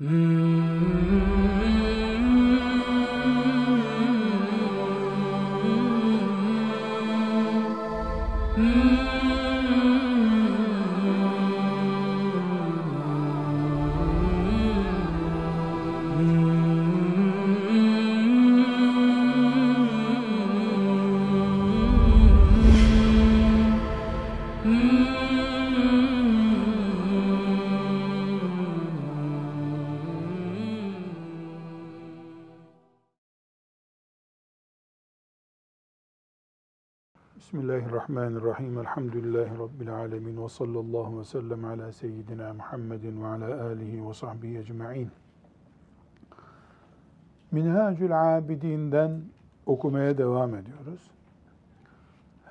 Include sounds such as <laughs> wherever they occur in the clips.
Mm. Bismillahirrahmanirrahim. Elhamdülillahi Rabbil alemin. Ve sallallahu ve sellem ala seyyidina Muhammedin ve ala alihi ve sahbihi ecma'in. Minhacül Abidin'den okumaya devam ediyoruz.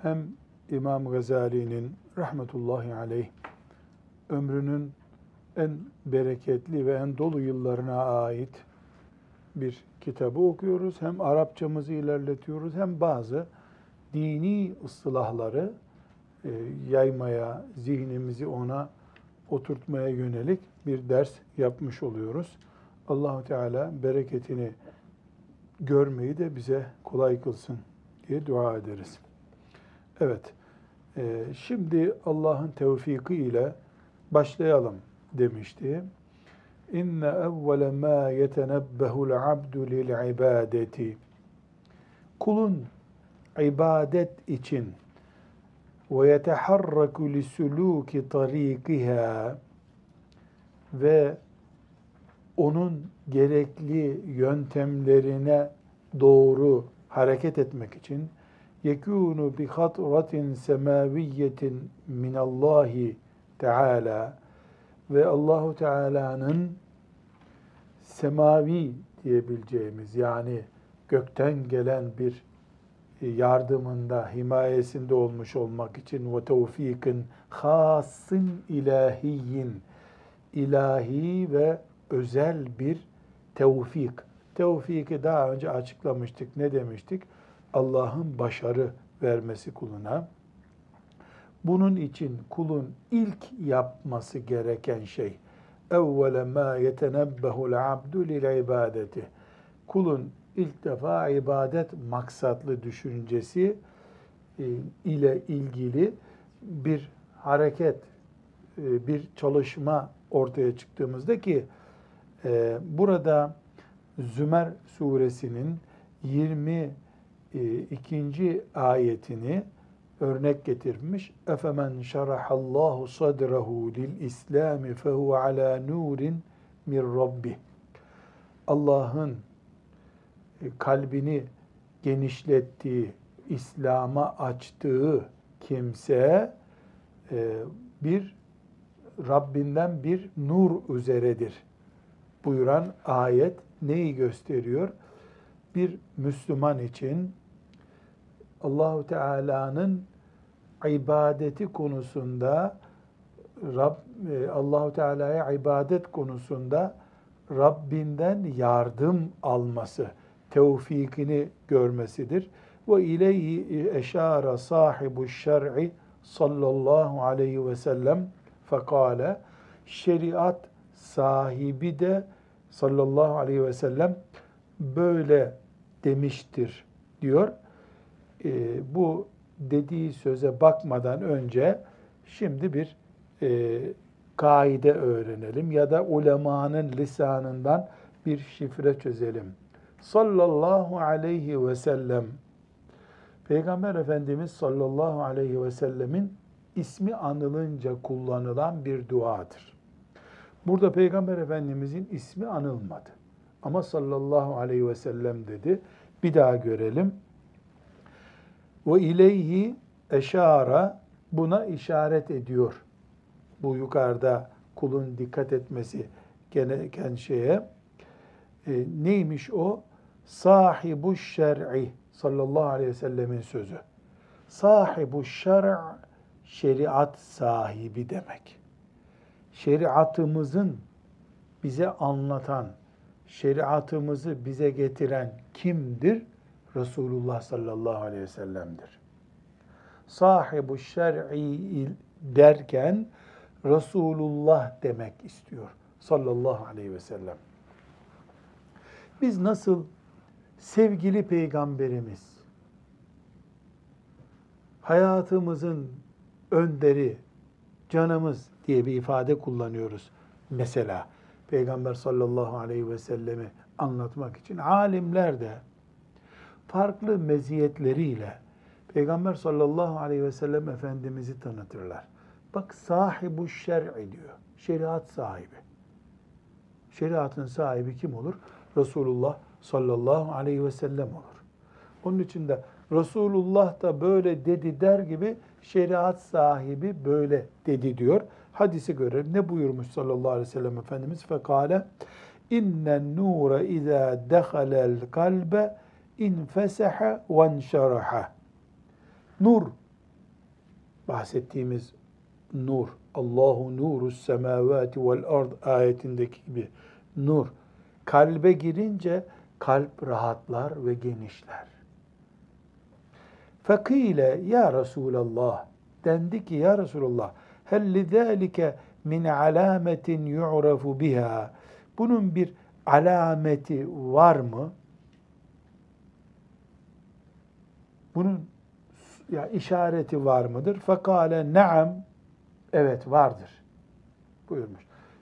Hem İmam Gazali'nin rahmetullahi aleyh ömrünün en bereketli ve en dolu yıllarına ait bir kitabı okuyoruz. Hem Arapçamızı ilerletiyoruz hem bazı dini ıslahları e, yaymaya, zihnimizi ona oturtmaya yönelik bir ders yapmış oluyoruz. Allahu Teala bereketini görmeyi de bize kolay kılsın diye dua ederiz. Evet, e, şimdi Allah'ın tevfiki ile başlayalım demişti. İnne evvele ma yetenebbehu'l abdu lil ibadeti. Kulun ibadet için. Ve yeteharraku li suluki ve onun gerekli yöntemlerine doğru hareket etmek için. Yekunu bi hatratin semaviyetin min Allahi Teala ve Allahu Teala'nın semavi diyebileceğimiz yani gökten gelen bir yardımında, himayesinde olmuş olmak için ve tevfikin hasın ilahiyin ilahi ve özel bir tevfik. Tevfiki daha önce açıklamıştık. Ne demiştik? Allah'ın başarı vermesi kuluna. Bunun için kulun ilk yapması gereken şey evvele ma yetenebbehu'l abdu lil ibadeti. Kulun ilk defa ibadet maksatlı düşüncesi e, ile ilgili bir hareket, e, bir çalışma ortaya çıktığımızda ki e, burada Zümer suresinin 22. ayetini örnek getirmiş. Efemen şerahallahu sadrahu lil İslami fehu ala nurin min rabbi. Allah'ın kalbini genişlettiği, İslam'a açtığı kimse e, bir Rabbinden bir nur üzeredir buyuran ayet neyi gösteriyor? Bir Müslüman için Allahu Teala'nın ibadeti konusunda Rab e, Allahu Teala'ya ibadet konusunda Rabbinden yardım alması tevfikini görmesidir. Ve ileyhi eşara sahibu şer'i sallallahu aleyhi ve sellem fekale şeriat sahibi de sallallahu aleyhi ve sellem böyle demiştir diyor. E, bu dediği söze bakmadan önce şimdi bir e, kaide öğrenelim ya da ulemanın lisanından bir şifre çözelim sallallahu aleyhi ve sellem Peygamber Efendimiz sallallahu aleyhi ve sellemin ismi anılınca kullanılan bir duadır. Burada Peygamber Efendimizin ismi anılmadı. Ama sallallahu aleyhi ve sellem dedi. Bir daha görelim. Ve ileyhi eşara buna işaret ediyor. Bu yukarıda kulun dikkat etmesi gereken şeye. E, neymiş o? Sahibu şer'i sallallahu aleyhi ve sellemin sözü. Sahibu şer' şeriat sahibi demek. Şeriatımızın bize anlatan, şeriatımızı bize getiren kimdir? Resulullah sallallahu aleyhi ve sellem'dir. Sahibu şer'i derken Resulullah demek istiyor. sallallahu aleyhi ve sellem. Biz nasıl sevgili peygamberimiz, hayatımızın önderi, canımız diye bir ifade kullanıyoruz. Mesela Peygamber sallallahu aleyhi ve sellemi anlatmak için alimler de farklı meziyetleriyle Peygamber sallallahu aleyhi ve sellem Efendimiz'i tanıtırlar. Bak sahibu şer'i diyor. Şeriat sahibi. Şeriatın sahibi kim olur? Resulullah sallallahu aleyhi ve sellem olur. Onun için de Resulullah da böyle dedi der gibi şeriat sahibi böyle dedi diyor. Hadisi göre ne buyurmuş sallallahu aleyhi ve sellem Efendimiz? Fekale innen nure izâ dehalel kalbe infesehe ve enşeraha. Nur, bahsettiğimiz nur, Allahu nuru semavati vel ard ayetindeki gibi nur, kalbe girince kalp rahatlar ve genişler. Fakile ya Resulallah dendi ki ya Resulallah hel lidâlike min alametin yu'rafu biha bunun bir alameti var mı? Bunun ya işareti var mıdır? Fakale naam evet vardır buyurmuş.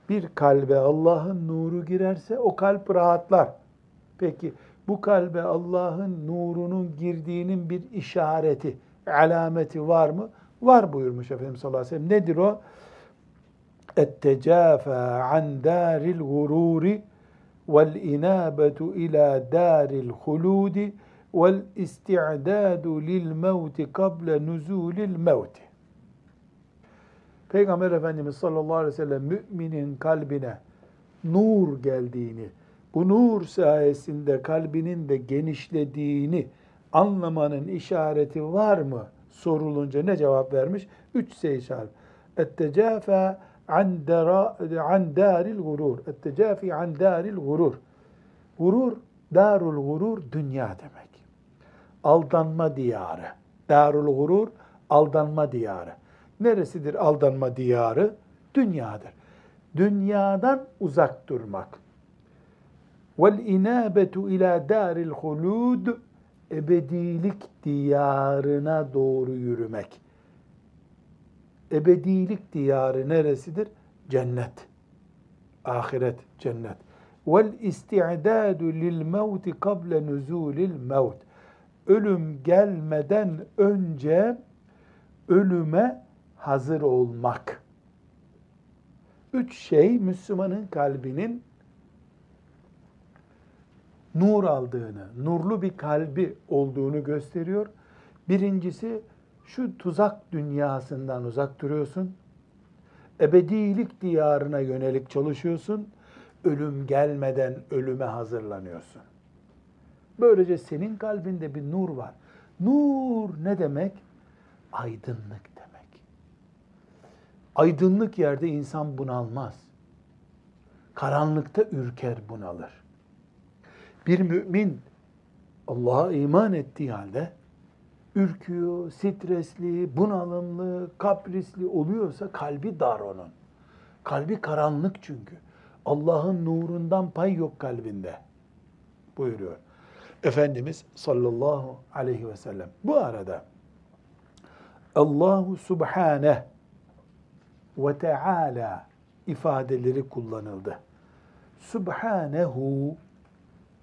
Bir kalbe Allah'ın nuru girerse o kalp rahatlar. Peki bu kalbe Allah'ın nurunun girdiğinin bir işareti, alameti var mı? Var buyurmuş Efendimiz sallallahu aleyhi ve sellem. Nedir o? gururi vel inabetu ila daril huludi vel isti'dadu lil mevti kable nuzulil mevti. Peygamber Efendimiz sallallahu aleyhi ve sellem müminin kalbine nur geldiğini, bu nur sayesinde kalbinin de genişlediğini anlamanın işareti var mı sorulunca ne cevap vermiş? Üç işaret. Ettecafa an, dara, an daril gurur. Ettecafi an daril gurur. Gurur, darul gurur dünya demek. Aldanma diyarı. Darul gurur, aldanma diyarı. Neresidir aldanma diyarı? Dünyadır. Dünyadan uzak durmak. Vel inabetu ila daril hulud ebedilik diyarına doğru yürümek. Ebedilik diyarı neresidir? Cennet. Ahiret, cennet. Vel isti'dadu lil mevti kable nuzulil mevt. Ölüm gelmeden önce ölüme hazır olmak. Üç şey Müslümanın kalbinin nur aldığını, nurlu bir kalbi olduğunu gösteriyor. Birincisi şu tuzak dünyasından uzak duruyorsun. Ebedilik diyarına yönelik çalışıyorsun. Ölüm gelmeden ölüme hazırlanıyorsun. Böylece senin kalbinde bir nur var. Nur ne demek? Aydınlık demek. Aydınlık yerde insan bunalmaz. Karanlıkta ürker bunalır. Bir mümin Allah'a iman ettiği halde ürküyor, stresli, bunalımlı, kaprisli oluyorsa kalbi dar onun. Kalbi karanlık çünkü. Allah'ın nurundan pay yok kalbinde. Buyuruyor. Efendimiz sallallahu aleyhi ve sellem. Bu arada Allahu Subhane ve Teala ifadeleri kullanıldı. Subhanehu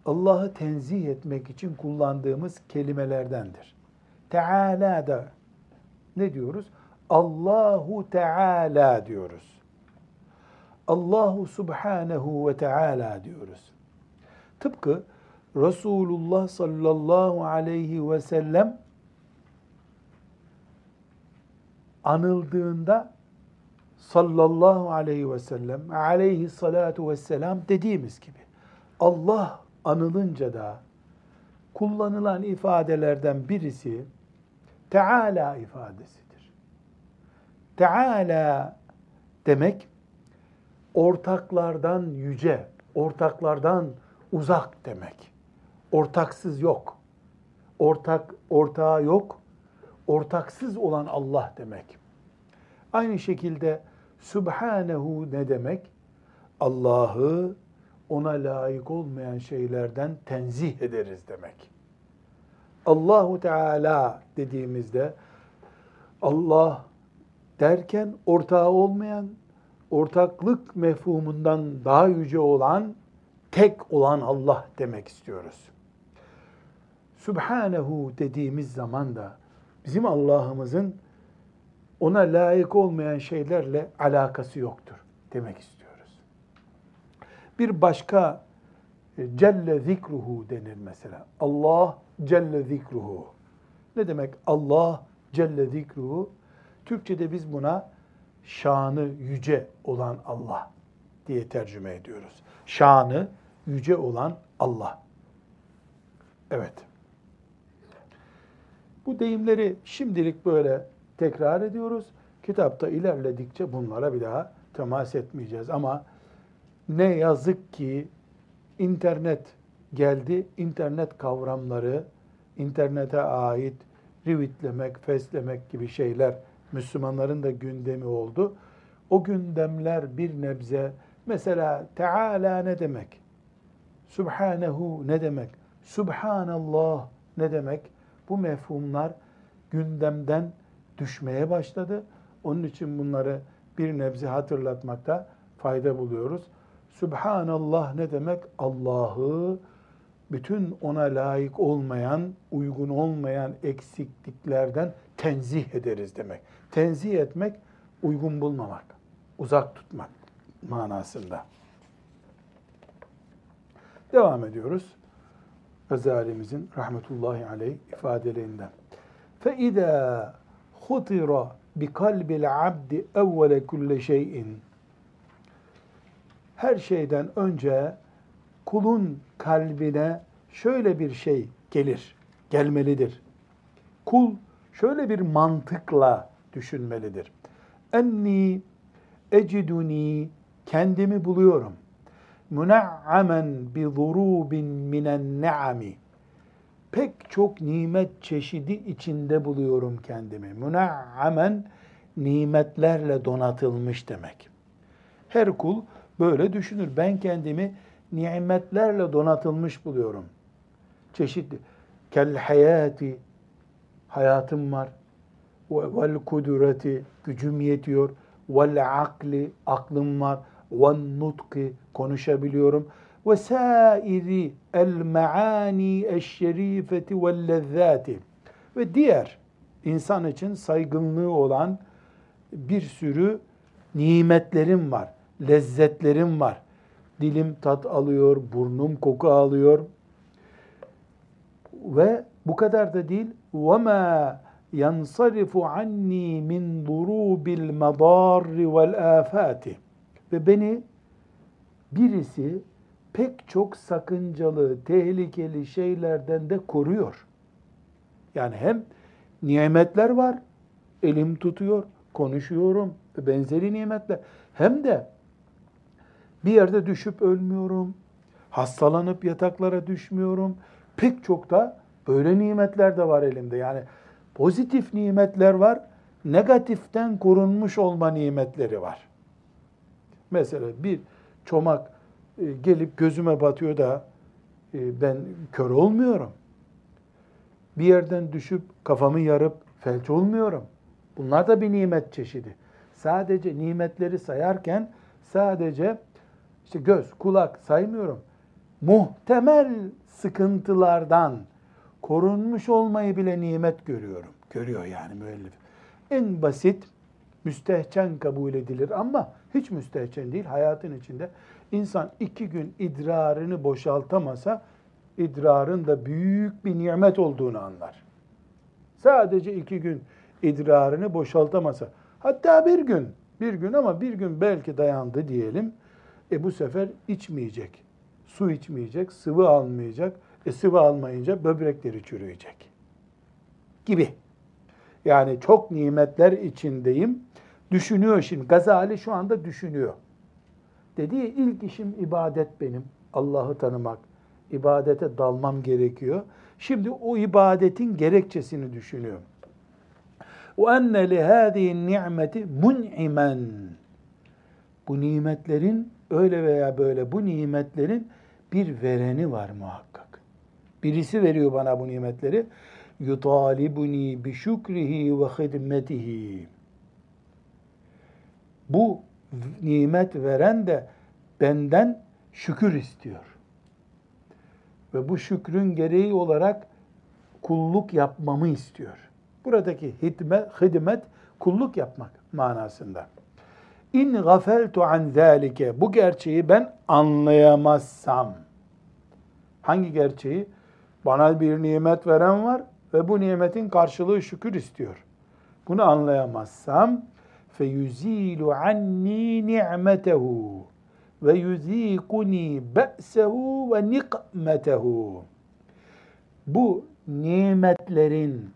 Allah'ı tenzih etmek için kullandığımız kelimelerdendir. Teala da ne diyoruz? Allahu Teala diyoruz. Allahu Subhanehu ve Teala diyoruz. Tıpkı Resulullah sallallahu aleyhi ve sellem anıldığında sallallahu aleyhi ve sellem aleyhi salatu ve selam dediğimiz gibi Allah anılınca da kullanılan ifadelerden birisi Teala ifadesidir. Teala demek ortaklardan yüce, ortaklardan uzak demek. Ortaksız yok. Ortak ortağı yok. Ortaksız olan Allah demek. Aynı şekilde Subhanehu ne demek? Allah'ı ona layık olmayan şeylerden tenzih ederiz demek. Allahu Teala dediğimizde Allah derken ortağı olmayan, ortaklık mefhumundan daha yüce olan, tek olan Allah demek istiyoruz. Subhanehu dediğimiz zaman da bizim Allah'ımızın ona layık olmayan şeylerle alakası yoktur demek istiyoruz. Bir başka e, Celle zikruhu denir mesela. Allah Celle zikruhu. Ne demek Allah Celle zikruhu? Türkçe'de biz buna şanı yüce olan Allah diye tercüme ediyoruz. Şanı yüce olan Allah. Evet. Bu deyimleri şimdilik böyle tekrar ediyoruz. Kitapta ilerledikçe bunlara bir daha temas etmeyeceğiz. Ama ne yazık ki internet geldi. İnternet kavramları, internete ait rivitlemek, feslemek gibi şeyler Müslümanların da gündemi oldu. O gündemler bir nebze, mesela Teala ne demek? Subhanehu ne demek? Subhanallah ne demek? Bu mefhumlar gündemden düşmeye başladı. Onun için bunları bir nebze hatırlatmakta fayda buluyoruz. Subhanallah ne demek? Allah'ı bütün ona layık olmayan, uygun olmayan eksikliklerden tenzih ederiz demek. Tenzih etmek, uygun bulmamak, uzak tutmak manasında. Devam ediyoruz. Gazalimizin rahmetullahi aleyh ifadelerinden. فَاِذَا خُطِرَ بِقَلْبِ الْعَبْدِ اَوَّلَ كُلَّ şeyin her şeyden önce kulun kalbine şöyle bir şey gelir, gelmelidir. Kul şöyle bir mantıkla düşünmelidir. Enni eciduni kendimi buluyorum. Müna'amen bi zurubin minen ne'ami. Pek çok nimet çeşidi içinde buluyorum kendimi. Müna'amen nimetlerle donatılmış demek. Her kul böyle düşünür. Ben kendimi nimetlerle donatılmış buluyorum. Çeşitli. Kel hayati hayatım var. Vel kudreti gücüm yetiyor. Vel akli aklım var. Vel nutki konuşabiliyorum. Ve sairi el maani eşşerifeti vel lezzati ve diğer insan için saygınlığı olan bir sürü nimetlerim var, lezzetlerim var. Dilim tat alıyor, burnum koku alıyor. Ve bu kadar da değil. وَمَا يَنْصَرِفُ عَنِّي مِنْ ضُرُوبِ الْمَضَارِّ وَالْآفَاتِ Ve beni birisi pek çok sakıncalı, tehlikeli şeylerden de koruyor. Yani hem nimetler var, elim tutuyor, konuşuyorum ve benzeri nimetler. Hem de bir yerde düşüp ölmüyorum. Hastalanıp yataklara düşmüyorum. Pek çok da böyle nimetler de var elimde. Yani pozitif nimetler var, negatiften korunmuş olma nimetleri var. Mesela bir çomak e, gelip gözüme batıyor da e, ben kör olmuyorum. Bir yerden düşüp kafamı yarıp felç olmuyorum. Bunlar da bir nimet çeşidi. Sadece nimetleri sayarken sadece işte göz, kulak saymıyorum. Muhtemel sıkıntılardan korunmuş olmayı bile nimet görüyorum. Görüyor yani müellif. En basit müstehcen kabul edilir ama hiç müstehcen değil. Hayatın içinde insan iki gün idrarını boşaltamasa idrarın da büyük bir nimet olduğunu anlar. Sadece iki gün idrarını boşaltamasa, hatta bir gün, bir gün ama bir gün belki dayandı diyelim, e bu sefer içmeyecek. Su içmeyecek, sıvı almayacak. E sıvı almayınca böbrekleri çürüyecek. Gibi. Yani çok nimetler içindeyim. Düşünüyor şimdi. Gazali şu anda düşünüyor. Dediği ilk işim ibadet benim. Allah'ı tanımak. İbadete dalmam gerekiyor. Şimdi o ibadetin gerekçesini düşünüyor. وَاَنَّ لِهَذِهِ النِّعْمَةِ مُنْعِمًا Bu nimetlerin öyle veya böyle bu nimetlerin bir vereni var muhakkak. Birisi veriyor bana bu nimetleri. Yutalibuni bi şükrihi ve hidmetihi. Bu nimet veren de benden şükür istiyor. Ve bu şükrün gereği olarak kulluk yapmamı istiyor. Buradaki hidmet, hidmet kulluk yapmak manasında. İn gafeltu an zalike bu gerçeği ben anlayamazsam hangi gerçeği bana bir nimet veren var ve bu nimetin karşılığı şükür istiyor. Bunu anlayamazsam feyuzilu anni ni'metehu ve yuzikuni be'sehu ve nikmetehu. Bu nimetlerin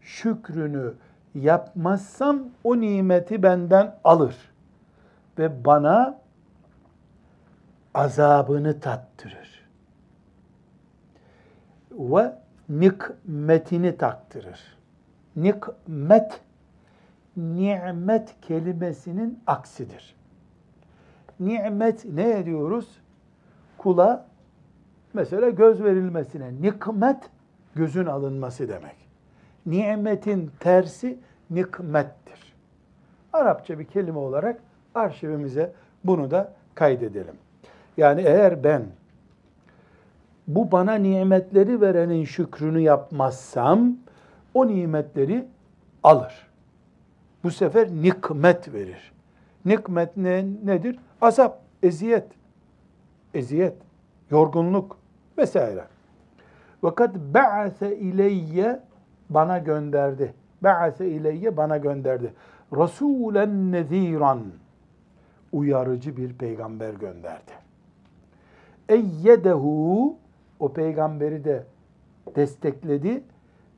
şükrünü yapmazsam o nimeti benden alır ve bana azabını tattırır. Ve nikmetini taktırır. Nikmet, nimet kelimesinin aksidir. Nimet ne ediyoruz? Kula mesela göz verilmesine. Nikmet gözün alınması demek. Nimetin tersi nikmettir. Arapça bir kelime olarak arşivimize bunu da kaydedelim. Yani eğer ben bu bana nimetleri verenin şükrünü yapmazsam o nimetleri alır. Bu sefer nikmet verir. Nikmet ne, nedir? Azap, eziyet. Eziyet, yorgunluk vesaire. Fakat ba'ase ileyye bana gönderdi. Ba'ase ileyye bana gönderdi. Rasulen neziran uyarıcı bir peygamber gönderdi. Eyyedehu o peygamberi de destekledi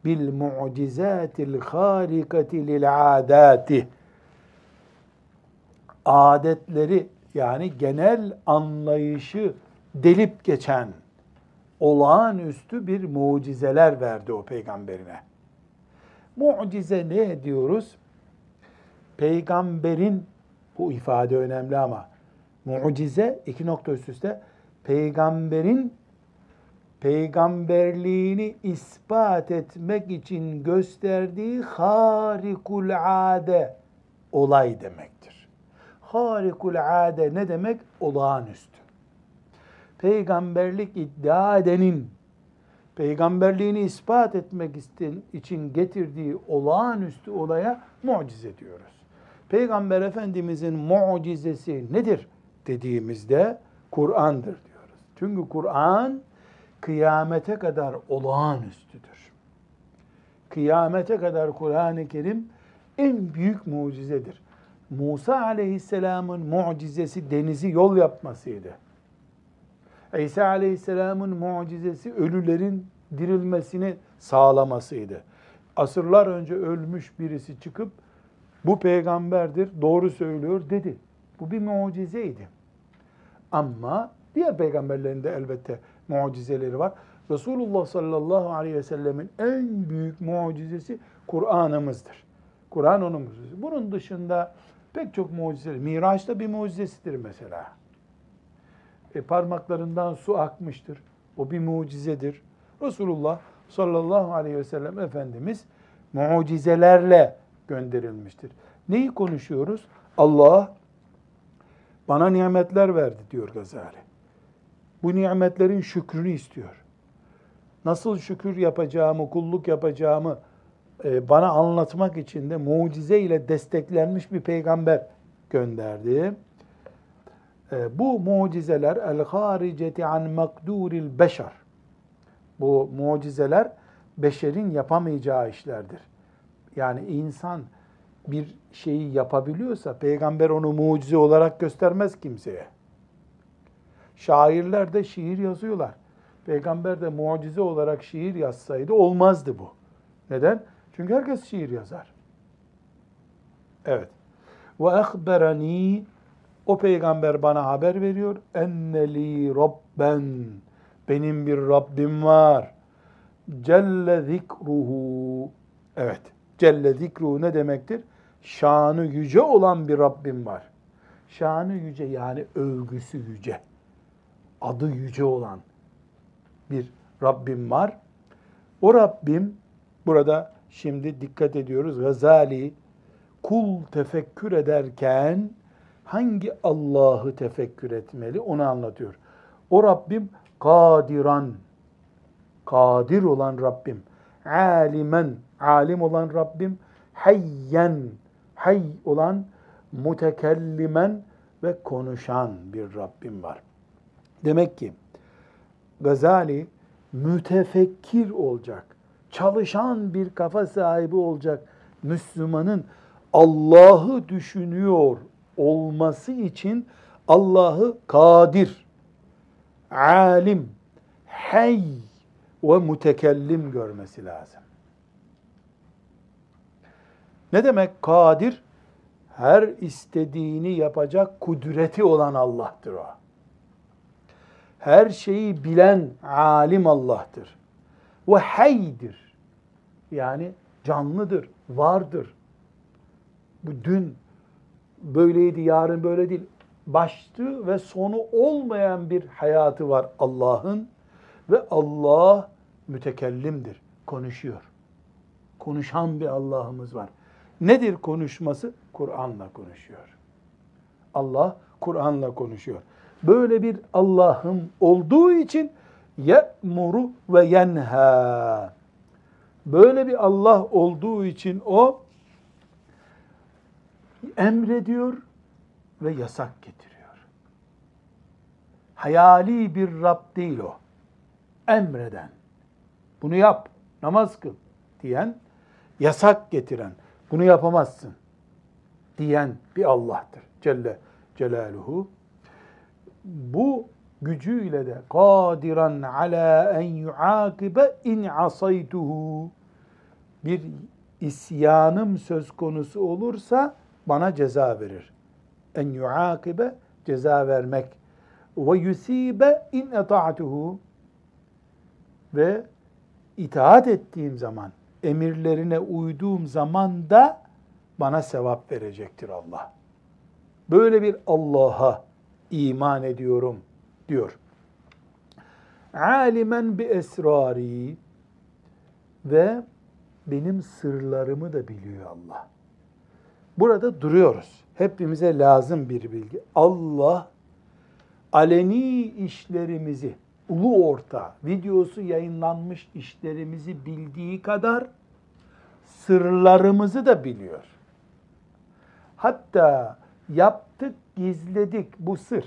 bil mucizatil harikati lil adati adetleri yani genel anlayışı delip geçen olağanüstü bir mucizeler verdi o peygamberine. Mucize ne diyoruz? Peygamberin bu ifade önemli ama mucize iki nokta üst üste peygamberin peygamberliğini ispat etmek için gösterdiği harikul ade olay demektir. Harikul ade ne demek? Olağanüstü. Peygamberlik iddia edenin peygamberliğini ispat etmek için getirdiği olağanüstü olaya mucize diyoruz. Peygamber Efendimizin mucizesi nedir dediğimizde Kur'an'dır diyoruz. Çünkü Kur'an kıyamete kadar olağanüstüdür. Kıyamete kadar Kur'an-ı Kerim en büyük mucizedir. Musa aleyhisselamın mucizesi denizi yol yapmasıydı. İsa aleyhisselamın mucizesi ölülerin dirilmesini sağlamasıydı. Asırlar önce ölmüş birisi çıkıp bu peygamberdir, doğru söylüyor dedi. Bu bir mucizeydi. Ama diğer peygamberlerin de elbette mucizeleri var. Resulullah sallallahu aleyhi ve sellemin en büyük mucizesi Kur'an'ımızdır. Kur'an onun mucizesi. Bunun dışında pek çok mucizeler. Miraç'ta bir mucizesidir mesela. E, parmaklarından su akmıştır. O bir mucizedir. Resulullah sallallahu aleyhi ve sellem Efendimiz mucizelerle gönderilmiştir. Neyi konuşuyoruz? Allah bana nimetler verdi diyor Gazali. Bu nimetlerin şükrünü istiyor. Nasıl şükür yapacağımı, kulluk yapacağımı e, bana anlatmak için de mucize ile desteklenmiş bir peygamber gönderdi. E, bu mucizeler el hariceti an makduril beşer. Bu mucizeler beşerin yapamayacağı işlerdir yani insan bir şeyi yapabiliyorsa peygamber onu mucize olarak göstermez kimseye. Şairler de şiir yazıyorlar. Peygamber de mucize olarak şiir yazsaydı olmazdı bu. Neden? Çünkü herkes şiir yazar. Evet. Ve ehberani o peygamber bana haber veriyor. Enneli rabben benim bir Rabbim var. Celle zikruhu. Evet. Celle zikru ne demektir? Şanı yüce olan bir Rabbim var. şanı yüce yani övgüsü yüce, adı yüce olan bir Rabbim var. O Rabbim burada şimdi dikkat ediyoruz. Gazali kul tefekkür ederken hangi Allah'ı tefekkür etmeli onu anlatıyor. O Rabbim kadiran, kadir olan Rabbim, alimen, alim olan Rabbim, hayyen, hay olan mutekellimen ve konuşan bir Rabbim var. Demek ki Gazali mütefekkir olacak, çalışan bir kafa sahibi olacak Müslümanın Allah'ı düşünüyor olması için Allah'ı kadir, alim, hey ve mütekellim görmesi lazım. Ne demek kadir? Her istediğini yapacak kudreti olan Allah'tır o. Her şeyi bilen alim Allah'tır. Ve haydir. Yani canlıdır, vardır. Bu dün böyleydi, yarın böyle değil. Başlı ve sonu olmayan bir hayatı var Allah'ın ve Allah mütekellimdir, konuşuyor. Konuşan bir Allah'ımız var. Nedir konuşması? Kur'an'la konuşuyor. Allah Kur'an'la konuşuyor. Böyle bir Allah'ım olduğu için ye'muru ve yenha. Böyle bir Allah olduğu için o emrediyor ve yasak getiriyor. Hayali bir Rab değil o. Emreden. Bunu yap, namaz kıl diyen, yasak getiren, bunu yapamazsın diyen bir Allah'tır. Celle Celaluhu. Bu gücüyle de kadiran ala en yuakibe in asaytuhu bir isyanım söz konusu olursa bana ceza verir. En yuakibe ceza vermek ve yusibe in eta'tuhu ve itaat ettiğim zaman, emirlerine uyduğum zaman da bana sevap verecektir Allah. Böyle bir Allah'a iman ediyorum diyor. Alimen bi esrari ve benim sırlarımı da biliyor Allah. Burada duruyoruz. Hepimize lazım bir bilgi. Allah aleni işlerimizi, ulu orta, videosu yayınlanmış işlerimizi bildiği kadar sırlarımızı da biliyor. Hatta yaptık, gizledik bu sır.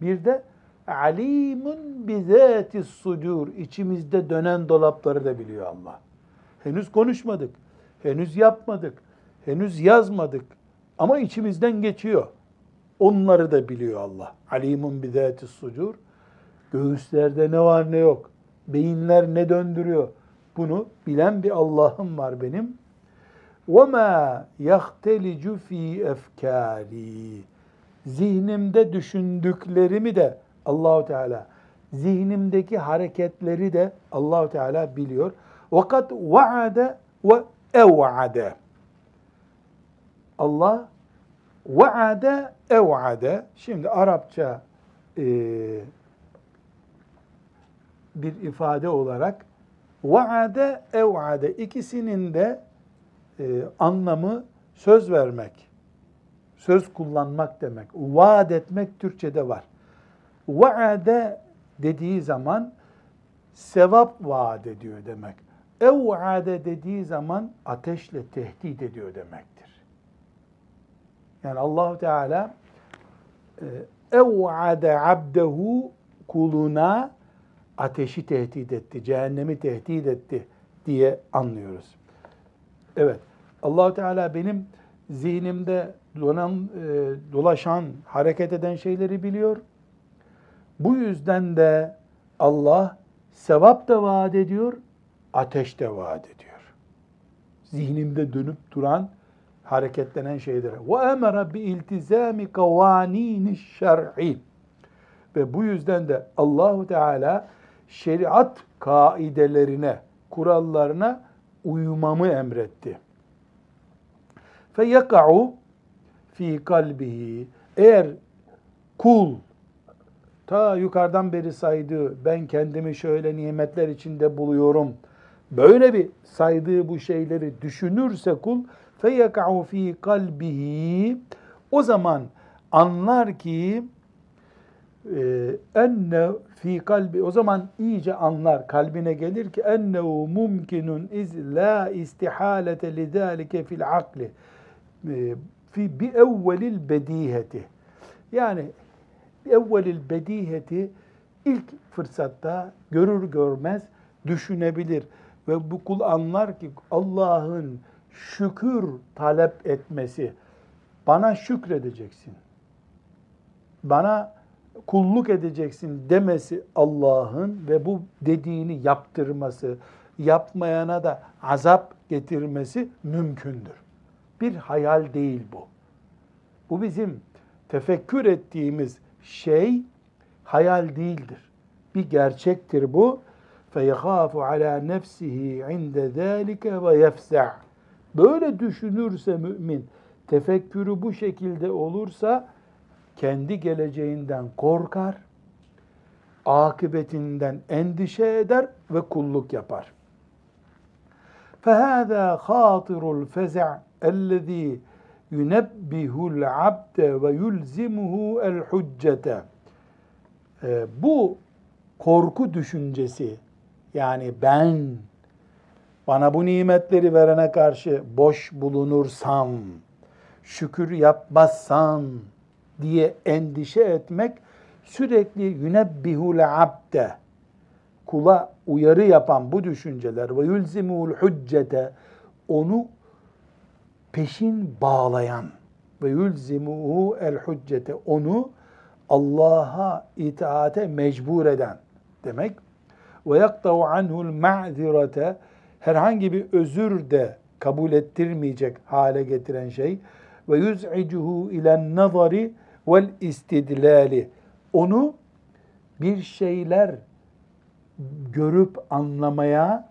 Bir de alimun bizati sudur. içimizde dönen dolapları da biliyor Allah. Henüz konuşmadık, henüz yapmadık, henüz yazmadık ama içimizden geçiyor. Onları da biliyor Allah. Alimun bizati sudur. Göğüslerde ne var ne yok. Beyinler ne döndürüyor. Bunu bilen bir Allah'ım var benim. وَمَا يَخْتَلِجُ ف۪ي اَفْكَارِي Zihnimde düşündüklerimi de Allahu Teala, zihnimdeki hareketleri de Allahu Teala biliyor. Vakat vaade ve evade. Allah vaade evade. Şimdi Arapça e, bir ifade olarak vaade evade ikisinin de e, anlamı söz vermek, söz kullanmak demek. Vaat etmek Türkçe'de var. Vaade dediği zaman sevap vaat ediyor demek. Ev'ade dediği zaman ateşle tehdit ediyor demektir. Yani Allahu Teala e, ev'ade abdehu kuluna ateşi tehdit etti, cehennemi tehdit etti diye anlıyoruz. Evet, allah Teala benim zihnimde dolan, e, dolaşan, hareket eden şeyleri biliyor. Bu yüzden de Allah sevap da vaat ediyor, ateş de vaat ediyor. Zihnimde dönüp duran, hareketlenen şeylere. Ve emara bi iltizami kavanini şer'i. Ve bu yüzden de Allahu Teala şeriat kaidelerine, kurallarına uymamı emretti. Yeka'u fi kalbihi Eğer kul ta yukarıdan beri saydığı ben kendimi şöyle nimetler içinde buluyorum. Böyle bir saydığı bu şeyleri düşünürse kul feyeka'u fi kalbihi o zaman anlar ki enne fi kalbi o zaman iyice anlar kalbine gelir ki ennehu mumkinun iz la istihalete lidalike fil akli e, fi bi evvelil bediheti yani evvelil bediheti ilk fırsatta görür görmez düşünebilir ve bu kul anlar ki Allah'ın şükür talep etmesi bana şükredeceksin. Bana kulluk edeceksin demesi Allah'ın ve bu dediğini yaptırması, yapmayana da azap getirmesi mümkündür. Bir hayal değil bu. Bu bizim tefekkür ettiğimiz şey hayal değildir. Bir gerçektir bu. فَيَخَافُ عَلَى نَفْسِهِ عِنْدَ ذَٰلِكَ وَيَفْزَعُ Böyle düşünürse mümin, tefekkürü bu şekilde olursa kendi geleceğinden korkar, akıbetinden endişe eder ve kulluk yapar. فَهَذَا خَاطِرُ الْفَزَعِ اَلَّذ۪ي يُنَبِّهُ الْعَبْدَ وَيُلْزِمُهُ الْحُجَّةَ Bu korku düşüncesi, yani ben bana bu nimetleri verene karşı boş bulunursam, şükür yapmazsam diye endişe etmek sürekli yünebbihul abde kula uyarı yapan bu düşünceler ve yulzimul hüccete onu peşin bağlayan ve yulzimuhu el hüccete onu Allah'a itaate mecbur eden demek. Ve yaktau anhul ma'zirete herhangi bir özür de kabul ettirmeyecek hale getiren şey ve yuz'icuhu ilen nazari vel istidlali onu bir şeyler görüp anlamaya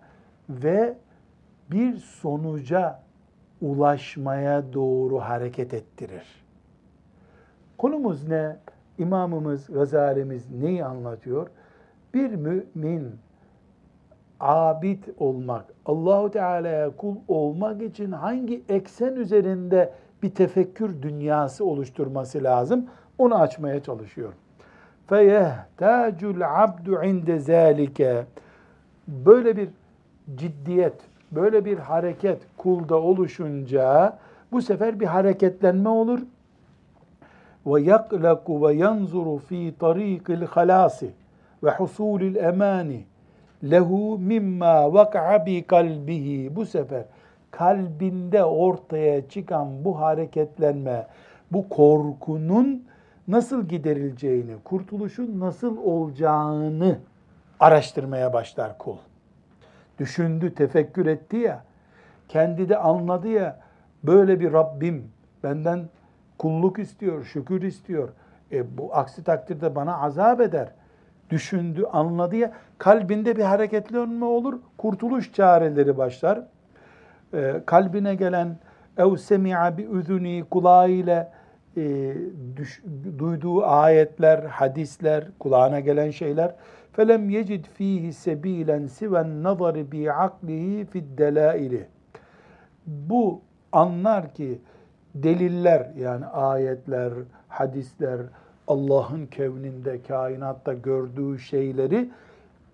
ve bir sonuca ulaşmaya doğru hareket ettirir. Konumuz ne? İmamımız, Gazalimiz neyi anlatıyor? Bir mümin abid olmak, Allahu Teala'ya kul olmak için hangi eksen üzerinde bir tefekkür dünyası oluşturması lazım? Onu açmaya çalışıyor. فَيَهْتَاجُ الْعَبْدُ عِنْدَ ذَٰلِكَ Böyle bir ciddiyet, böyle bir hareket kulda oluşunca bu sefer bir hareketlenme olur. وَيَقْلَقُ وَيَنْظُرُ ف۪ي طَر۪يقِ الْخَلَاسِ وَحُصُولِ الْاَمَانِ lehu mimma vaka'a bi kalbihi. Bu sefer kalbinde ortaya çıkan bu hareketlenme, bu korkunun nasıl giderileceğini, kurtuluşun nasıl olacağını araştırmaya başlar kul. Düşündü, tefekkür etti ya, kendi de anladı ya, böyle bir Rabbim benden kulluk istiyor, şükür istiyor. E bu aksi takdirde bana azap eder. Düşündü, anladı ya, kalbinde bir hareketlenme olur, kurtuluş çareleri başlar. E, kalbine gelen ev semi'a bi üzüni kulağıyla e, düş, duyduğu ayetler, hadisler, kulağına gelen şeyler felem yecid fihi sebilen siven nazari bi aklihi fid delaili. Bu anlar ki deliller yani ayetler, hadisler, Allah'ın kevninde, kainatta gördüğü şeyleri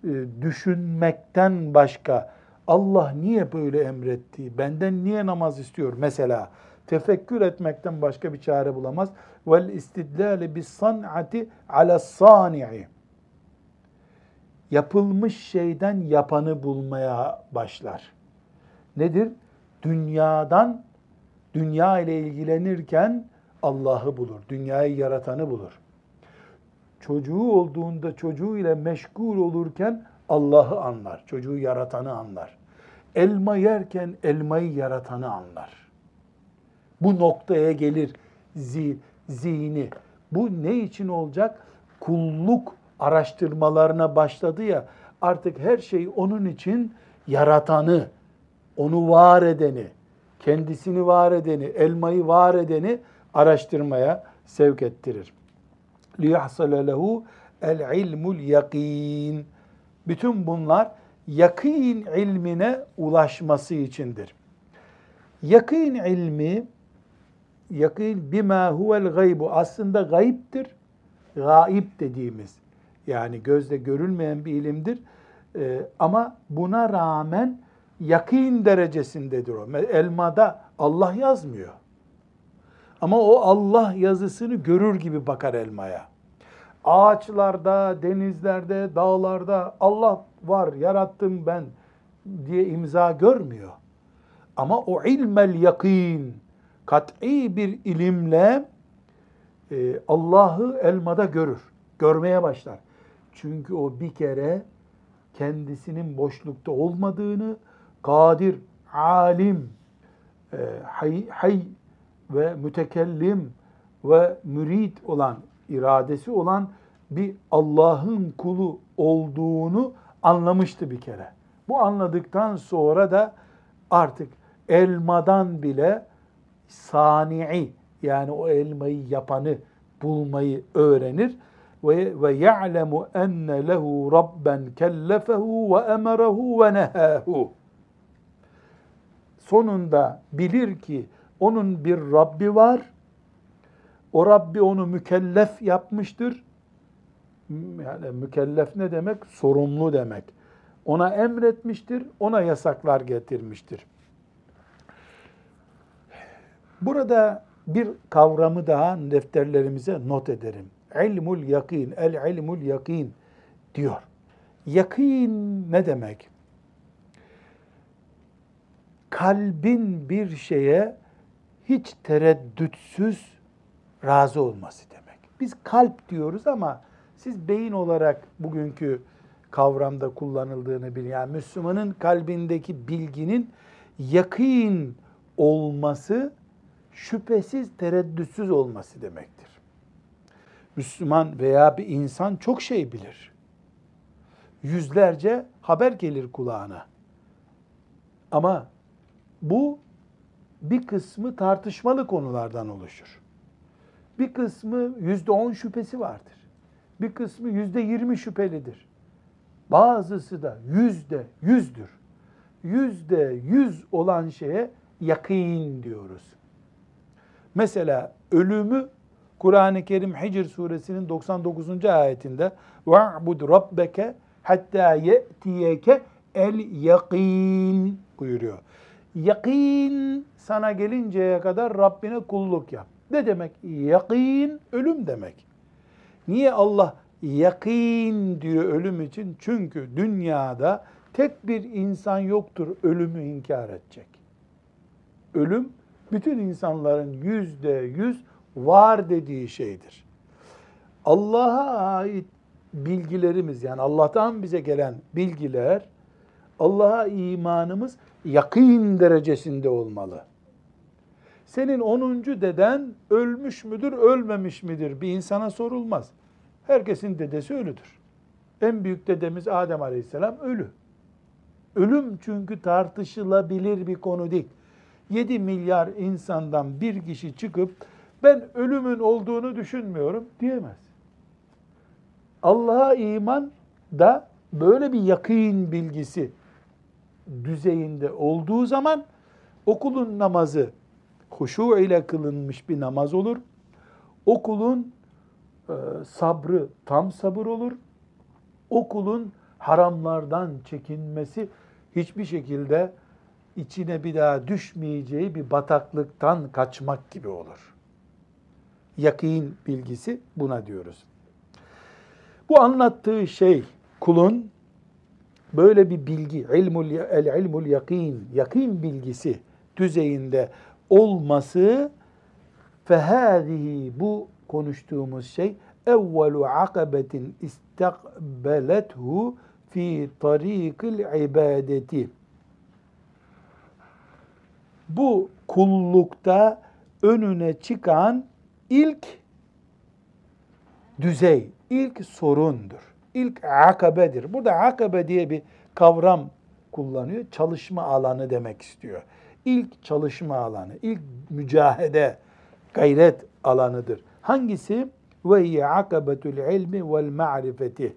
e, düşünmekten başka Allah niye böyle emretti? Benden niye namaz istiyor? Mesela tefekkür etmekten başka bir çare bulamaz. Vel istidlali bis san'ati ala sani'i. Yapılmış şeyden yapanı bulmaya başlar. Nedir? Dünyadan dünya ile ilgilenirken Allah'ı bulur. Dünyayı yaratanı bulur. Çocuğu olduğunda çocuğu ile meşgul olurken Allah'ı anlar. Çocuğu yaratanı anlar Elma yerken elmayı yaratanı anlar bu noktaya gelir zihni. Bu ne için olacak? Kulluk araştırmalarına başladı ya artık her şey onun için yaratanı, onu var edeni, kendisini var edeni, elmayı var edeni araştırmaya sevk ettirir. لِيَحْصَلَ لَهُ الْعِلْمُ الْيَقِينَ Bütün bunlar yakîn ilmine ulaşması içindir. Yakîn ilmi, yakîn bima huvel gaybu aslında gayiptir. Gaib dediğimiz yani gözle görülmeyen bir ilimdir. Ee, ama buna rağmen yakîn derecesindedir o. Elmada Allah yazmıyor. Ama o Allah yazısını görür gibi bakar elmaya. Ağaçlarda, denizlerde, dağlarda Allah var, yarattım ben diye imza görmüyor. Ama o ilmel yakin, kat'i bir ilimle e, Allah'ı elmada görür, görmeye başlar. Çünkü o bir kere kendisinin boşlukta olmadığını, kadir, alim, e, hay, hay ve mütekellim ve mürid olan, iradesi olan bir Allah'ın kulu olduğunu anlamıştı bir kere. Bu anladıktan sonra da artık elmadan bile sani'i yani o elmayı yapanı bulmayı öğrenir ve ve ya'lemu enne lehu rabben kellefehu ve emerehu ve nehahu. Sonunda bilir ki onun bir Rabbi var. O Rabbi onu mükellef yapmıştır. Yani mükellef ne demek? Sorumlu demek. Ona emretmiştir, ona yasaklar getirmiştir. Burada bir kavramı daha defterlerimize not ederim. İlmul yakin, el ilmul yakin diyor. Yakin ne demek? Kalbin bir şeye hiç tereddütsüz razı olması demek. Biz kalp diyoruz ama siz beyin olarak bugünkü kavramda kullanıldığını bilin. Yani Müslümanın kalbindeki bilginin yakın olması şüphesiz tereddütsüz olması demektir. Müslüman veya bir insan çok şey bilir. Yüzlerce haber gelir kulağına. Ama bu bir kısmı tartışmalı konulardan oluşur. Bir kısmı yüzde on şüphesi vardır Bir kısmı yüzde yirmi şüphelidir. Bazısı da yüzde yüzdür. Yüzde yüz olan şeye yakın diyoruz. Mesela ölümü Kur'an-ı Kerim Hicr suresinin 99. ayetinde وَعْبُدْ رَبَّكَ hatta ye'tiyeke el yakin buyuruyor. Yakin sana gelinceye kadar Rabbine kulluk yap. Ne demek? Yakin ölüm demek. Niye Allah yakin diyor ölüm için? Çünkü dünyada tek bir insan yoktur ölümü inkar edecek. Ölüm bütün insanların yüzde yüz var dediği şeydir. Allah'a ait bilgilerimiz yani Allah'tan bize gelen bilgiler, Allah'a imanımız yakın derecesinde olmalı. Senin 10. deden ölmüş müdür, ölmemiş midir? Bir insana sorulmaz. Herkesin dedesi ölüdür. En büyük dedemiz Adem Aleyhisselam ölü. Ölüm çünkü tartışılabilir bir konu değil. 7 milyar insandan bir kişi çıkıp ben ölümün olduğunu düşünmüyorum diyemez. Allah'a iman da böyle bir yakın bilgisi düzeyinde olduğu zaman okulun namazı huşu ile kılınmış bir namaz olur. Okulun e, sabrı tam sabır olur. Okulun haramlardan çekinmesi hiçbir şekilde içine bir daha düşmeyeceği bir bataklıktan kaçmak gibi olur. Yakin bilgisi buna diyoruz. Bu anlattığı şey kulun böyle bir bilgi, ilmul, el ilmul yakin, yakin bilgisi düzeyinde olması fehâzihi bu konuştuğumuz şey evvelu akabetin istakbelethu fi tarikil ibadeti. Bu kullukta önüne çıkan ilk düzey, ilk sorundur. İlk akabedir. Burada akabe diye bir kavram kullanıyor. Çalışma alanı demek istiyor. İlk çalışma alanı, ilk mücahede, gayret alanıdır. Hangisi? Ve hiye akabetul ilmi vel ma'rifeti.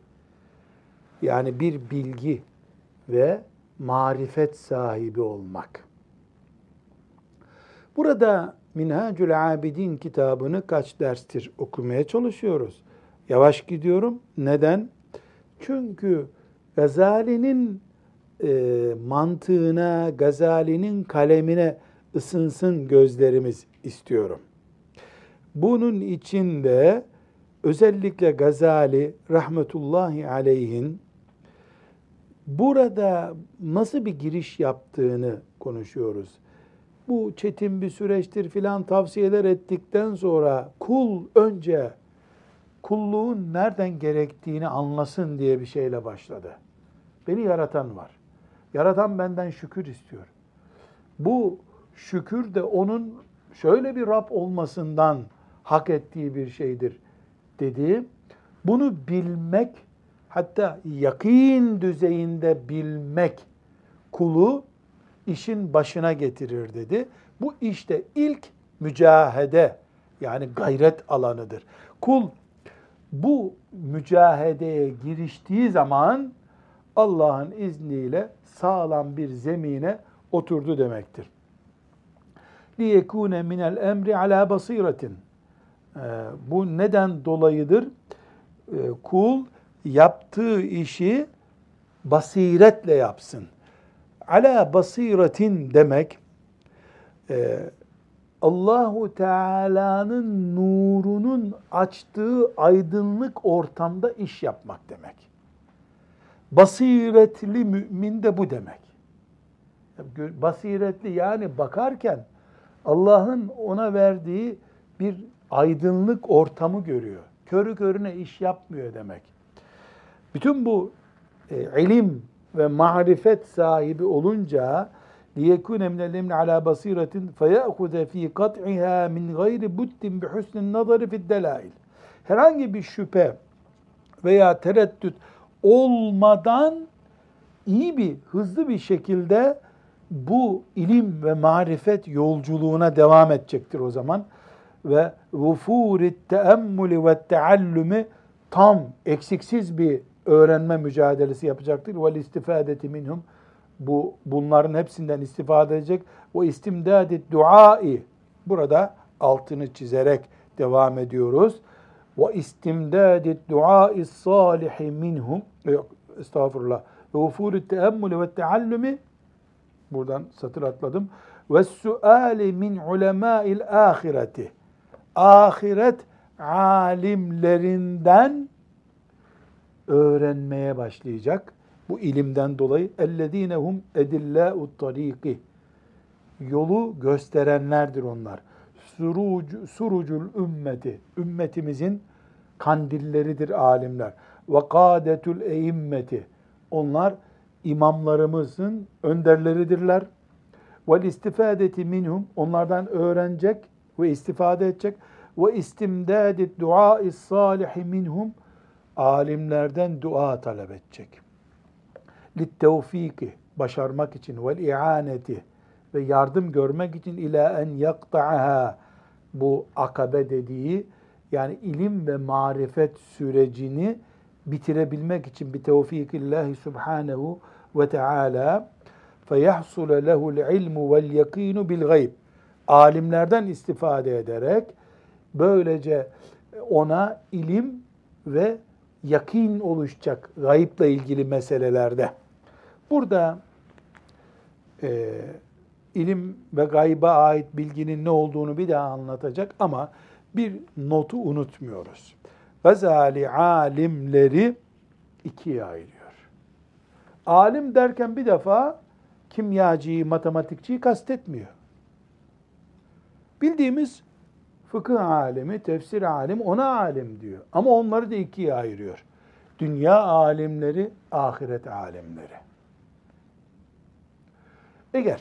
Yani bir bilgi ve marifet sahibi olmak. Burada Minhacül Abidin kitabını kaç derstir okumaya çalışıyoruz. Yavaş gidiyorum. Neden? Çünkü Gazali'nin e, mantığına, Gazali'nin kalemine ısınsın gözlerimiz istiyorum. Bunun içinde özellikle Gazali rahmetullahi aleyhin burada nasıl bir giriş yaptığını konuşuyoruz. Bu çetin bir süreçtir filan tavsiyeler ettikten sonra kul önce kulluğun nereden gerektiğini anlasın diye bir şeyle başladı. Beni yaratan var. Yaratan benden şükür istiyor. Bu şükür de onun şöyle bir Rab olmasından hak ettiği bir şeydir dedi. Bunu bilmek hatta yakin düzeyinde bilmek kulu işin başına getirir dedi. Bu işte ilk mücahede yani gayret alanıdır. Kul bu mücahedeye giriştiği zaman Allah'ın izniyle sağlam bir zemine oturdu demektir. لِيَكُونَ مِنَ الْاَمْرِ عَلَى بَصِيرَةٍ Bu neden dolayıdır? Ee, kul yaptığı işi basiretle yapsın. Ala basiretin demek e, Allahu Teala'nın nurunun açtığı aydınlık ortamda iş yapmak demek. Basiretli mümin de bu demek. Basiretli yani bakarken Allah'ın ona verdiği bir aydınlık ortamı görüyor. Körü körüne iş yapmıyor demek. Bütün bu e, ilim ve marifet sahibi olunca liyekune min ilmin ala basiretin feyahuze fi kat'iha min gayri buttin bi husnin nazari fi. Herhangi bir şüphe veya tereddüt olmadan iyi bir, hızlı bir şekilde bu ilim ve marifet yolculuğuna devam edecektir o zaman. Ve vufurit teemmuli ve teallumi tam, eksiksiz bir öğrenme mücadelesi yapacaktır. Vel istifadeti minhum bu bunların hepsinden istifade edecek. O istimdadet duai burada altını çizerek devam ediyoruz. Ve istimdadet duai salihi minhum yok estağfurullah ve ufûlü teemmülü ve teallumi buradan satır atladım. Ve suali min ulemâil ahireti ahiret alimlerinden öğrenmeye başlayacak. Bu ilimden dolayı ellezinehum edillâ'ut tarîki yolu gösterenlerdir onlar. Suruc, surucul ümmeti. Ümmetimizin kandilleridir alimler. Ve kâdetül eimmeti onlar imamlarımızın önderleridirler. Ve istifadeti minhum. Onlardan öğrenecek ve istifade edecek. Ve istimdadet duai salihi minhum. Alimlerden dua talep edecek. Littevfiki başarmak için. Ve i'aneti. Ve yardım görmek için. İla en yakta'aha bu akabe dediği yani ilim ve marifet sürecini bitirebilmek için bir tevfikillahi subhanehu ve teala feyahsule lehu'l ilmu vel yakinu bil gayb. Alimlerden istifade ederek böylece ona ilim ve yakin oluşacak gayıpla ilgili meselelerde. Burada e, ilim ve gayba ait bilginin ne olduğunu bir daha anlatacak ama bir notu unutmuyoruz. Gazali alimleri ikiye ayırıyor. Alim derken bir defa kimyacıyı, matematikçiyi kastetmiyor. Bildiğimiz fıkıh alemi, tefsir alim ona alim diyor. Ama onları da ikiye ayırıyor. Dünya alimleri, ahiret alimleri. Eğer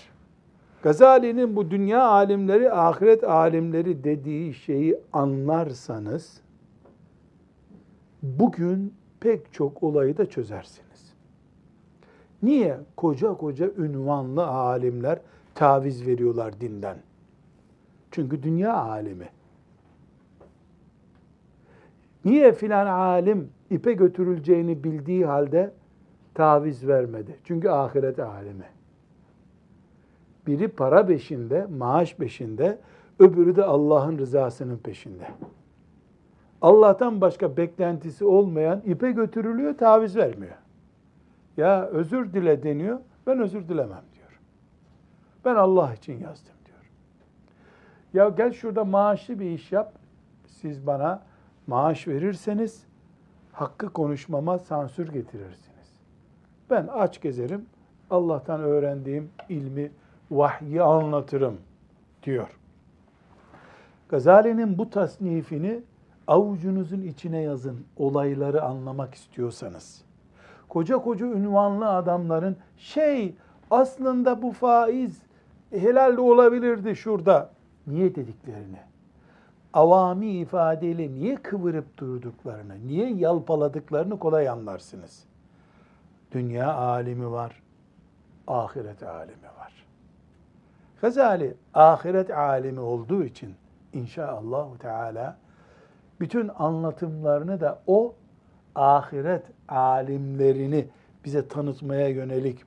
Gazali'nin bu dünya alimleri, ahiret alimleri dediği şeyi anlarsanız, bugün pek çok olayı da çözersiniz. Niye koca koca ünvanlı alimler taviz veriyorlar dinden? Çünkü dünya alimi. Niye filan alim ipe götürüleceğini bildiği halde taviz vermedi? Çünkü ahiret alimi. Biri para peşinde, maaş peşinde, öbürü de Allah'ın rızasının peşinde. Allah'tan başka beklentisi olmayan ipe götürülüyor, taviz vermiyor. Ya özür dile deniyor, ben özür dilemem diyor. Ben Allah için yazdım diyor. Ya gel şurada maaşlı bir iş yap, siz bana maaş verirseniz hakkı konuşmama sansür getirirsiniz. Ben aç gezerim, Allah'tan öğrendiğim ilmi, vahyi anlatırım diyor. Gazali'nin bu tasnifini avucunuzun içine yazın olayları anlamak istiyorsanız. Koca koca ünvanlı adamların şey aslında bu faiz helal olabilirdi şurada niye dediklerini avami ifadeyle niye kıvırıp durduklarını, niye yalpaladıklarını kolay anlarsınız. Dünya alimi var, ahiret alimi var. Gazali ahiret alimi olduğu için inşallah Teala bütün anlatımlarını da o ahiret alimlerini bize tanıtmaya yönelik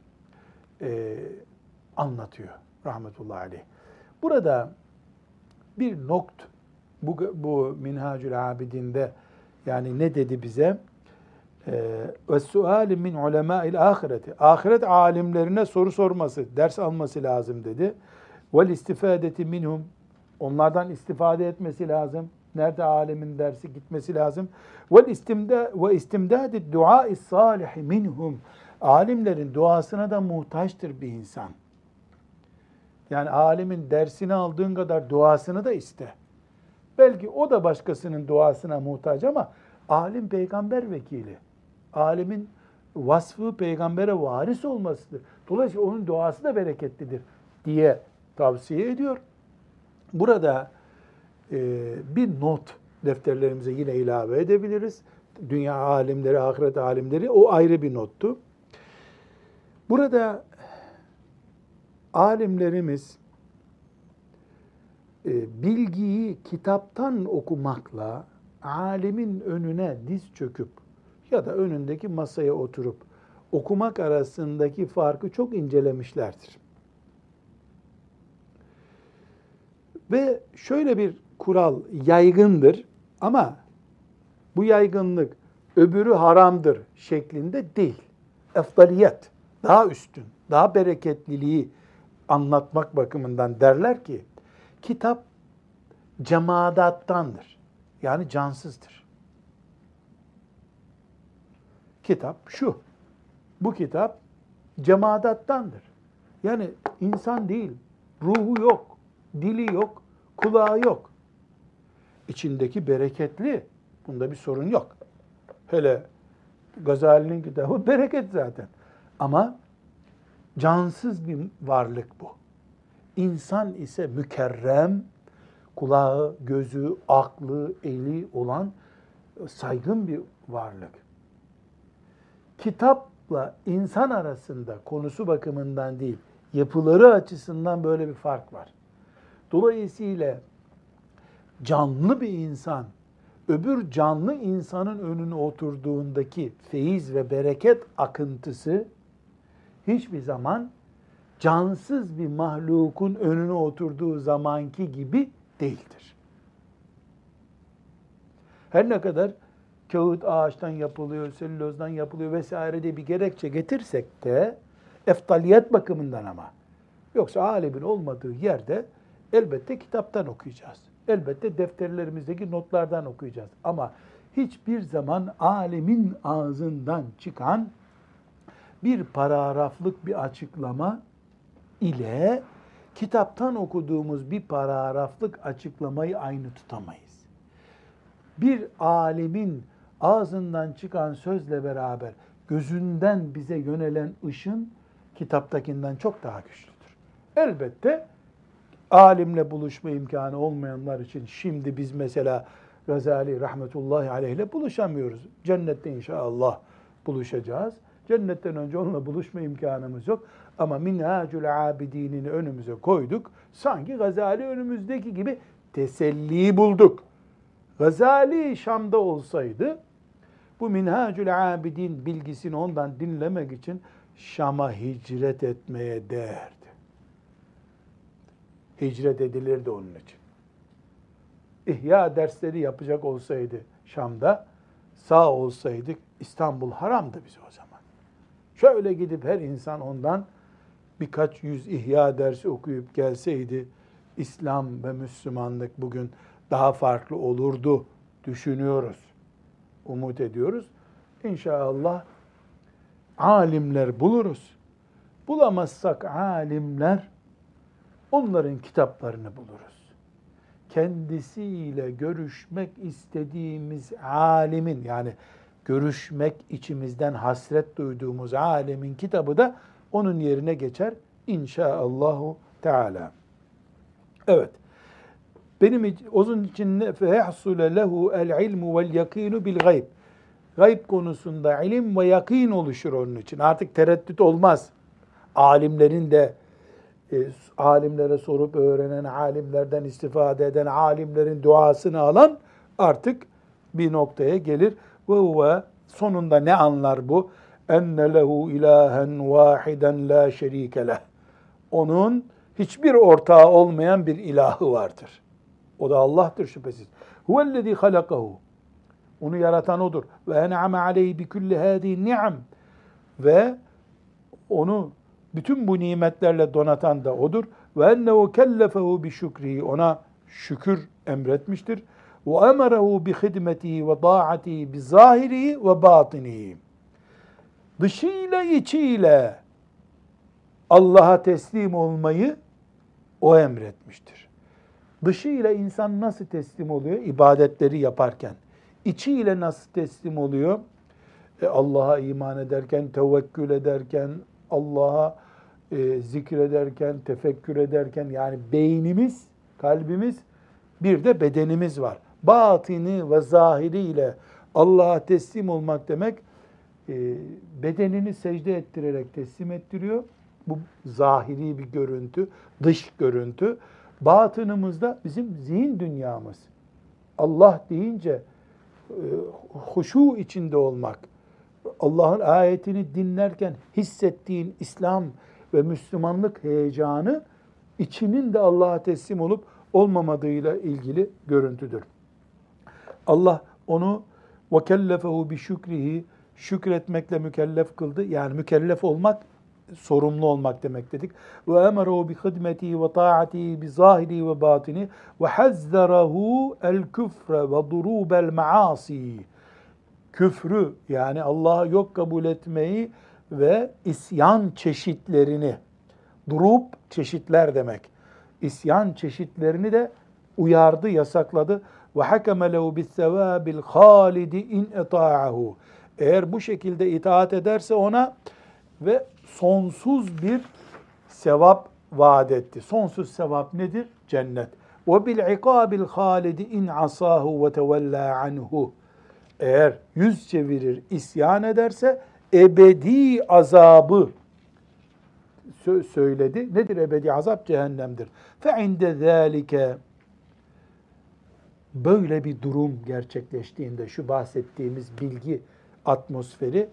e, anlatıyor rahmetullahi aleyh. Burada bir nokt bu, bu Minhacül Abidin'de yani ne dedi bize? Ee, ve suali min ulemâil ahireti. Ahiret alimlerine soru sorması, ders alması lazım dedi. Vel istifadeti minhum. Onlardan istifade etmesi lazım. Nerede alimin dersi gitmesi lazım. Vel istimda ve istimdadi du'a salih minhum. Alimlerin duasına da muhtaçtır bir insan. Yani alimin dersini aldığın kadar duasını da iste. Belki o da başkasının duasına muhtaç ama alim peygamber vekili. Alimin vasfı peygambere varis olmasıdır. Dolayısıyla onun duası da bereketlidir diye tavsiye ediyor. Burada e, bir not defterlerimize yine ilave edebiliriz. Dünya alimleri, ahiret alimleri o ayrı bir nottu. Burada alimlerimiz e, bilgiyi kitaptan okumakla alimin önüne diz çöküp ya da önündeki masaya oturup okumak arasındaki farkı çok incelemişlerdir. Ve şöyle bir kural yaygındır ama bu yaygınlık öbürü haramdır şeklinde değil. Efdaliyet, daha üstün, daha bereketliliği anlatmak bakımından derler ki kitap cemadattandır. Yani cansızdır. Kitap şu. Bu kitap cemadattandır. Yani insan değil, ruhu yok, dili yok, kulağı yok. İçindeki bereketli. Bunda bir sorun yok. Hele Gazali'nin kitabı <laughs> bereket zaten. Ama cansız bir varlık bu. İnsan ise mükerrem, kulağı, gözü, aklı, eli olan saygın bir varlık. Kitapla insan arasında konusu bakımından değil, yapıları açısından böyle bir fark var. Dolayısıyla canlı bir insan öbür canlı insanın önüne oturduğundaki feyiz ve bereket akıntısı hiçbir zaman cansız bir mahlukun önüne oturduğu zamanki gibi değildir. Her ne kadar kağıt ağaçtan yapılıyor, selülozdan yapılıyor vesaire diye bir gerekçe getirsek de eftaliyet bakımından ama. Yoksa alimin olmadığı yerde elbette kitaptan okuyacağız. Elbette defterlerimizdeki notlardan okuyacağız. Ama hiçbir zaman alimin ağzından çıkan bir paragraflık bir açıklama ile kitaptan okuduğumuz bir paragraflık açıklamayı aynı tutamayız. Bir alimin ağzından çıkan sözle beraber gözünden bize yönelen ışın kitaptakinden çok daha güçlüdür. Elbette alimle buluşma imkanı olmayanlar için şimdi biz mesela Gazali rahmetullahi aleyh ile buluşamıyoruz. Cennette inşallah buluşacağız. Cennetten önce onunla buluşma imkanımız yok. Ama Minhacül Abidin'ini önümüze koyduk. Sanki Gazali önümüzdeki gibi teselli bulduk. Gazali Şam'da olsaydı bu Minhacül Abidin bilgisini ondan dinlemek için Şam'a hicret etmeye değerdi. Hicret edilirdi onun için. İhya dersleri yapacak olsaydı Şam'da, sağ olsaydık İstanbul haramdı bize o zaman. Şöyle gidip her insan ondan birkaç yüz ihya dersi okuyup gelseydi, İslam ve Müslümanlık bugün daha farklı olurdu düşünüyoruz. Umut ediyoruz. İnşallah alimler buluruz. Bulamazsak alimler onların kitaplarını buluruz. Kendisiyle görüşmek istediğimiz alimin yani görüşmek içimizden hasret duyduğumuz alimin kitabı da onun yerine geçer inşaallahu teala. Evet. Benim onun için fehsule lehu el ilmu vel yakinu bil gayb. Gayb konusunda ilim ve yakin oluşur onun için. Artık tereddüt olmaz. Alimlerin de e, alimlere sorup öğrenen, alimlerden istifade eden, alimlerin duasını alan artık bir noktaya gelir. Ve huve sonunda ne anlar bu? Enne lehu ilahen vahiden la şerike leh. Onun hiçbir ortağı olmayan bir ilahı vardır. O da Allah'tır şüphesiz. Huvellezî halakahu. Onu yaratan odur. Ve en'ame aleyhi bi kulli hâdî ni'am. Ve onu bütün bu nimetlerle donatan da odur. Ve ennehu kellefehu bi şükrihi. Ona şükür emretmiştir. Ve emerehu bi hidmetihi ve da'atihi bi zahirihi ve batinihi. Dışıyla içiyle Allah'a teslim olmayı o emretmiştir. Dışıyla insan nasıl teslim oluyor? İbadetleri yaparken. İçiyle nasıl teslim oluyor? E Allah'a iman ederken, tevekkül ederken, Allah'a e, zikrederken, tefekkür ederken yani beynimiz, kalbimiz bir de bedenimiz var. Batini ve zahiriyle Allah'a teslim olmak demek e, bedenini secde ettirerek teslim ettiriyor. Bu zahiri bir görüntü, dış görüntü. Batınımızda bizim zihin dünyamız. Allah deyince e, huşu içinde olmak, Allah'ın ayetini dinlerken hissettiğin İslam ve Müslümanlık heyecanı içinin de Allah'a teslim olup olmamadığıyla ilgili görüntüdür. Allah onu وَكَلَّفَهُ بِشُكْرِهِ şükretmekle mükellef kıldı. Yani mükellef olmak sorumlu olmak demek dedik. Ve emeru bi hidmeti ve taati bi zahiri ve batini ve hazzarahu el küfre ve durubel maasi. Küfrü yani Allah'ı yok kabul etmeyi ve isyan çeşitlerini durub çeşitler demek. İsyan çeşitlerini de uyardı, yasakladı. Ve hakeme lehu bis sevabil halidi in eta'ahu. Eğer bu şekilde itaat ederse ona ve sonsuz bir sevap vaat etti. Sonsuz sevap nedir? Cennet. Ve bil ikabil halidi in asahu ve tevella anhu. Eğer yüz çevirir, isyan ederse ebedi azabı söyledi. Nedir ebedi azap? Cehennemdir. Fe inde zâlike böyle bir durum gerçekleştiğinde şu bahsettiğimiz bilgi atmosferi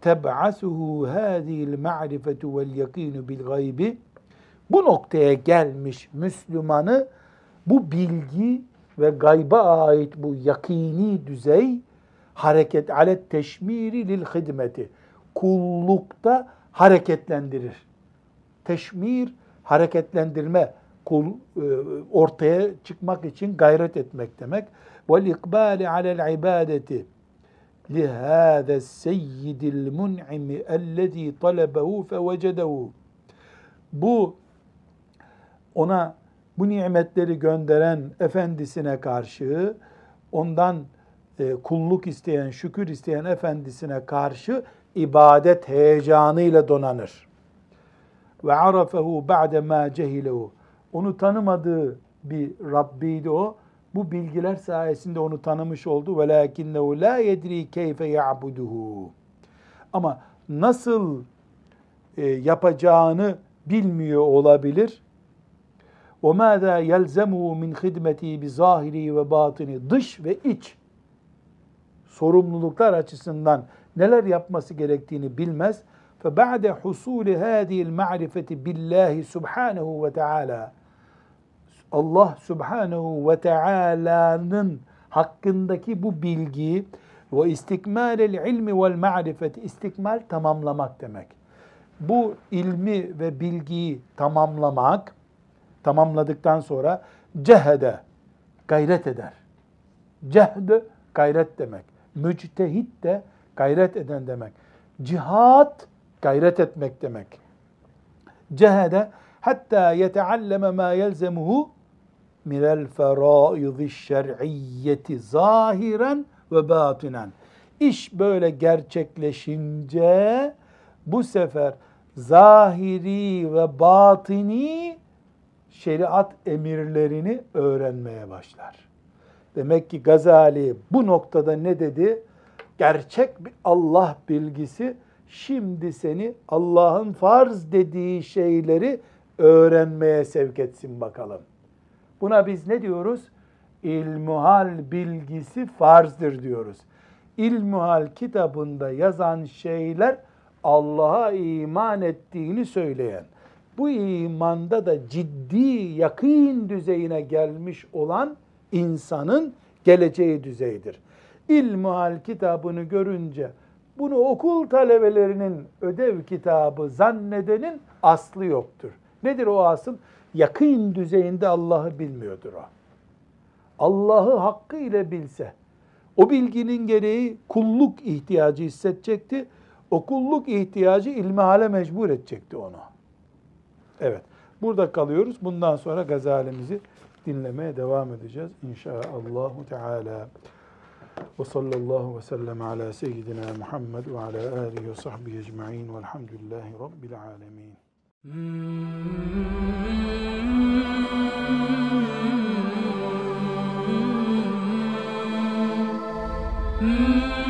teb'asuhu hâzîl ma'rifetu vel yakînu bil gaybi bu noktaya gelmiş Müslümanı bu bilgi ve gayba ait bu yakini düzey hareket alet teşmiri lil hidmeti. Kullukta hareketlendirir. Teşmir hareketlendirme, kul e, ortaya çıkmak için gayret etmek demek. Vel ikbali alel ibadeti lihâze seyyidil mun'imi ellezî talebehu fevecedehu. Bu ona bu nimetleri gönderen efendisine karşı ondan e, kulluk isteyen, şükür isteyen efendisine karşı ibadet heyecanıyla donanır. Ve arafehu ba'de ma cehilehu. Onu tanımadığı bir Rabbiydi o. Bu bilgiler sayesinde onu tanımış oldu. وَلَاكِنَّهُ لَا يَدْرِي كَيْفَ يَعْبُدُهُ Ama nasıl e, yapacağını bilmiyor olabilir. وَمَاذَا يَلْزَمُهُ مِنْ خِدْمَتِهِ بِظَاهِرِهِ وَبَاطِنِهِ Dış ve iç sorumluluklar açısından neler yapması gerektiğini bilmez. فَبَعْدَ حُصُولِ هَذِهِ الْمَعْرِفَةِ بِاللّٰهِ سُبْحَانَهُ وَتَعَالَى Allah Subhanahu ve Teala'nın hakkındaki bu bilgiyi ve istikmalel ilmi vel ma'rifeti istikmal tamamlamak demek. Bu ilmi ve bilgiyi tamamlamak tamamladıktan sonra cehede gayret eder. Cehd gayret demek. Müctehit de gayret eden demek. Cihat gayret etmek demek. Cehede hatta yetealleme ma yelzemuhu minel feraizi şer'iyyeti zahiren ve batinen. İş böyle gerçekleşince bu sefer zahiri ve batini şeriat emirlerini öğrenmeye başlar. Demek ki Gazali bu noktada ne dedi? Gerçek bir Allah bilgisi şimdi seni Allah'ın farz dediği şeyleri öğrenmeye sevk etsin bakalım. Buna biz ne diyoruz? İlmuhal bilgisi farzdır diyoruz. İlmuhal kitabında yazan şeyler Allah'a iman ettiğini söyleyen, bu imanda da ciddi yakın düzeyine gelmiş olan insanın geleceği düzeydir. İlmuhal kitabını görünce bunu okul talebelerinin ödev kitabı zannedenin aslı yoktur. Nedir o asıl? Yakın düzeyinde Allah'ı bilmiyordur o. Allah'ı hakkıyla bilse, o bilginin gereği kulluk ihtiyacı hissedecekti. O kulluk ihtiyacı ilmihale mecbur edecekti onu. Evet, burada kalıyoruz. Bundan sonra gazalemizi dinlemeye devam edeceğiz inşaallahu teala. Ve sallallahu ve sellem ala seyyidina Muhammed ve ala alihi ve sahbihi ecma'in velhamdülillahi rabbil alemin. Mm-hmm.